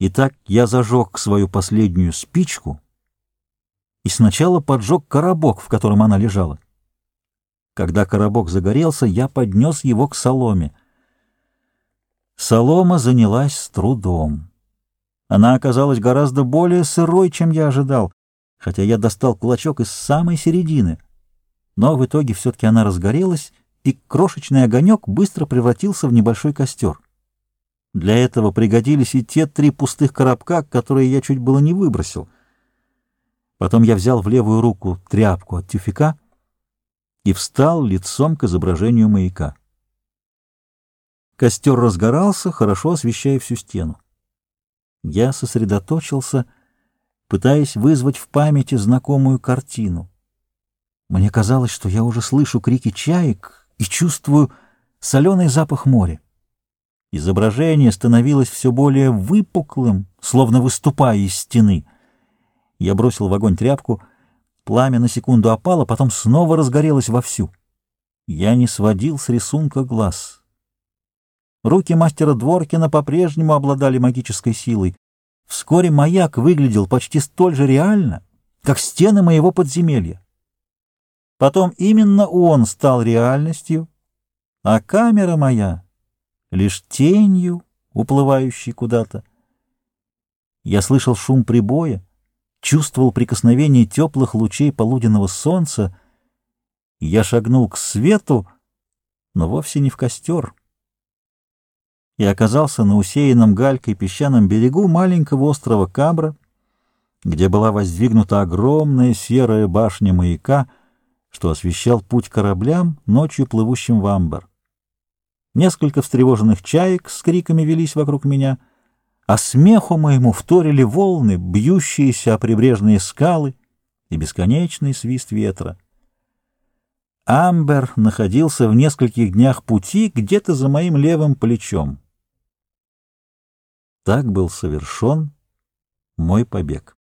Итак, я зажег свою последнюю спичку и сначала поджег коробок, в котором она лежала. Когда коробок загорелся, я поднес его к соломе. Солома занялась с трудом. Она оказалась гораздо более сырой, чем я ожидал, хотя я достал кулачок из самой середины. Но в итоге все-таки она разгорелась, и крошечный огонек быстро превратился в небольшой костер. Для этого пригодились и те три пустых коробка, которые я чуть было не выбросил. Потом я взял в левую руку тряпку от тюфика и встал лицом к изображению маяка. Костер разгорался, хорошо освещая всю стену. Я сосредоточился, пытаясь вызвать в памяти знакомую картину. Мне казалось, что я уже слышу крики чаек и чувствую соленый запах моря. Изображение становилось все более выпуклым, словно выступая из стены. Я бросил в огонь тряпку, пламя на секунду опало, потом снова разгорелось вовсю. Я не сводил с рисунка глаз. Руки мастера Дворкина по-прежнему обладали магической силой. Вскоре маяк выглядел почти столь же реально, как стены моего подземелья. Потом именно он стал реальностью, а камера моя — лишь тенью, уплывающей куда-то. Я слышал шум прибоя, чувствовал прикосновение теплых лучей полуденного солнца. Я шагнул к свету, но вовсе не в костер. И оказался на усеянном галькой песчаном берегу маленького острова Кабра, где была воздвигнута огромная серая башня маяка — что освещал путь кораблям, ночью плывущим в амбар. Несколько встревоженных чаек с криками велись вокруг меня, а смеху моему вторили волны, бьющиеся о прибрежные скалы и бесконечный свист ветра. Амбер находился в нескольких днях пути где-то за моим левым плечом. Так был совершен мой побег.